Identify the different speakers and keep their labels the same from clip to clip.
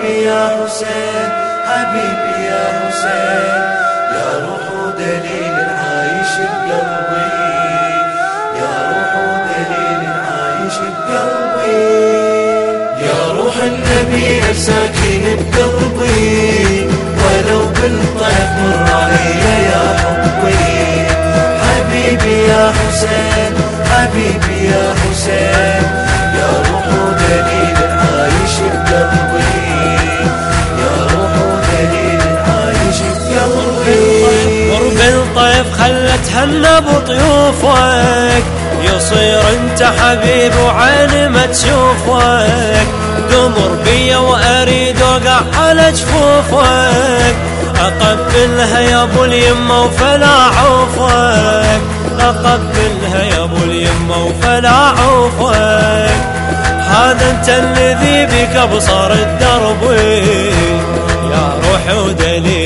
Speaker 1: حبيبي يا حسين حبيبي يا حسين. يا روح دليل عايش بقلبي. يا روح دليل عايش بقلبي. يا روح النبي ساكن
Speaker 2: هنا بطيوفك؟ يصير انت حبيب وعين ما تشوفك. تمر بيا وأريد اوقع على جفوفك. أقبلها يا أبو اليمة وفلا عوفك أقبلها يا أبو اليمة وفلا عوفك هذا انت الذي بك ابصر الدرب. يا روح ودليل.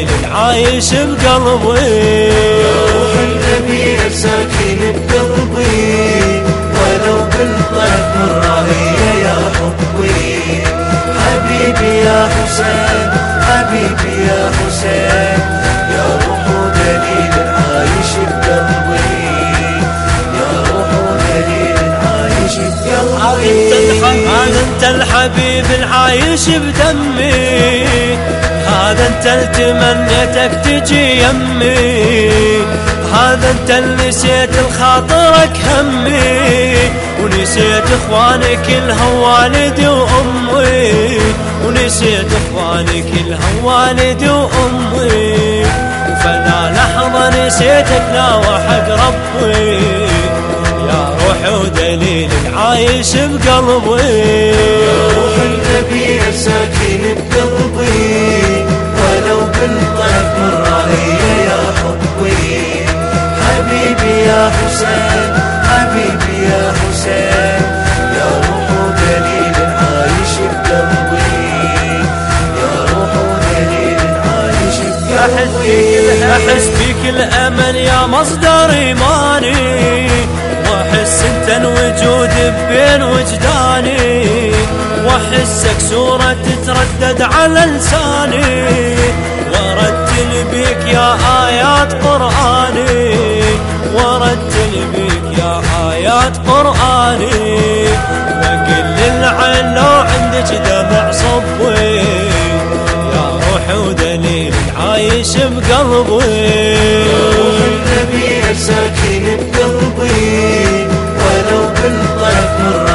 Speaker 2: العايش بقلبي.
Speaker 1: روح النبي ساكن بقلبي ولو بالطيف علي يا حبي. حبيبي يا حسين حبيبي يا حسين يا روح دليل عايش بقلبي. يا روح دليل عايش بقلبي.
Speaker 2: انت الحبيب العايش بدمي؟ هذا انت اللي تمنيتك تجي يمي. هذا انت اللي نسيت الخاطرك همي. ونسيت إخواني كلها والدي وأمي. ونسيت إخواني كلها والدي وأمي. وفلا لحظة نسيتك لا وحق ربي. يا روح ودليل العايش بقلبي.
Speaker 1: روح النبي ساكن بقلبي ولو بالطيف مر علي يا حبي حبيبي يا حسين حبيبي يا حسين يا روح دليل عايش بقلبي يا روح دليل عايش بقلبي
Speaker 2: أحس بيك الأمل يا مصدر إيماني. وأحس أنت الوجود بين وجداني. وأحسك صورة تتردد على لساني. وارتل بيك يا آيات قرآني وارتل بيك يا آيات قرآني. واقل للعين لو عندك دمع صبي يا روح ودليل عايش بقلبي.
Speaker 1: روح النبي ساكن بقلبي ولو بالطيف مر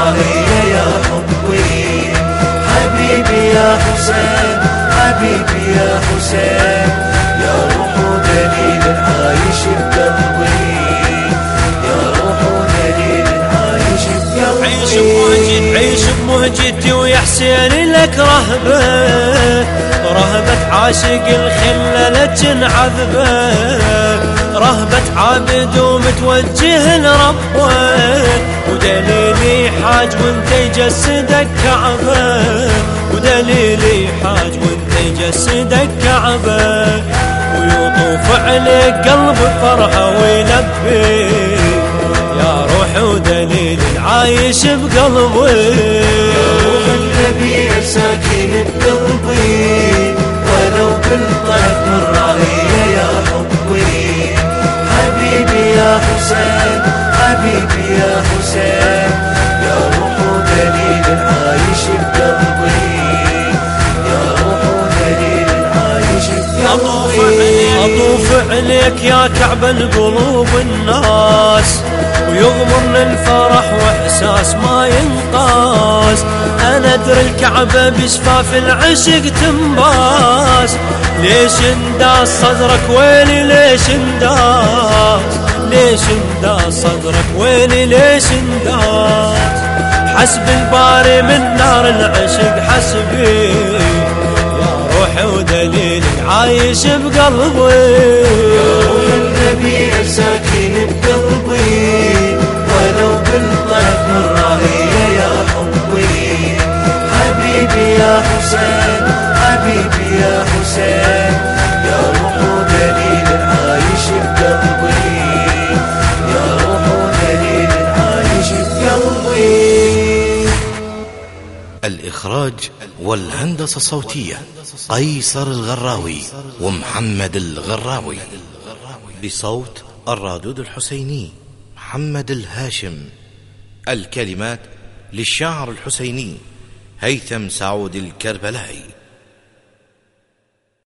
Speaker 1: حسين
Speaker 2: لك رهبة رهبة عاشق الخلة لجن عذبة. رهبة عابد ومتوجه لربه ودليلي حاج وانت يجسدك كعبة. ودليلي حاج وانت يجسدك كعبة. ويطوف عليك قلب فرحة ويلبي. يا روح ودليل العايش بقلبي.
Speaker 1: ساكن بقلبي ولو بالطيف علي يا حبي. حبيبي يا حسين حبيبي يا حسين يا روح دليل عايش بقلبي. يا روح دليل عايش بقلبي.
Speaker 2: أطوف عليك يا كعب القلوب الناس. ويغمرني الفرح وإحساس ما ينقاس أنا ادري الكعبة بشفاف العشق تنباس. ليش انداس صدرك ويلي ليش انداس؟ ليش انداس صدرك ويلي ليش انداس؟ حسب الباري من نار العشق حسبي. يا روحي ودليل عايش بقلبي.
Speaker 1: روح النبي ساكن
Speaker 3: الإخراج والهندسة الصوتية قيصر الغراوي ومحمد الغراوي. بصوت الرادود الحسيني محمد الهاشم. الكلمات للشاعر الحسيني هيثم سعود الكربلائي.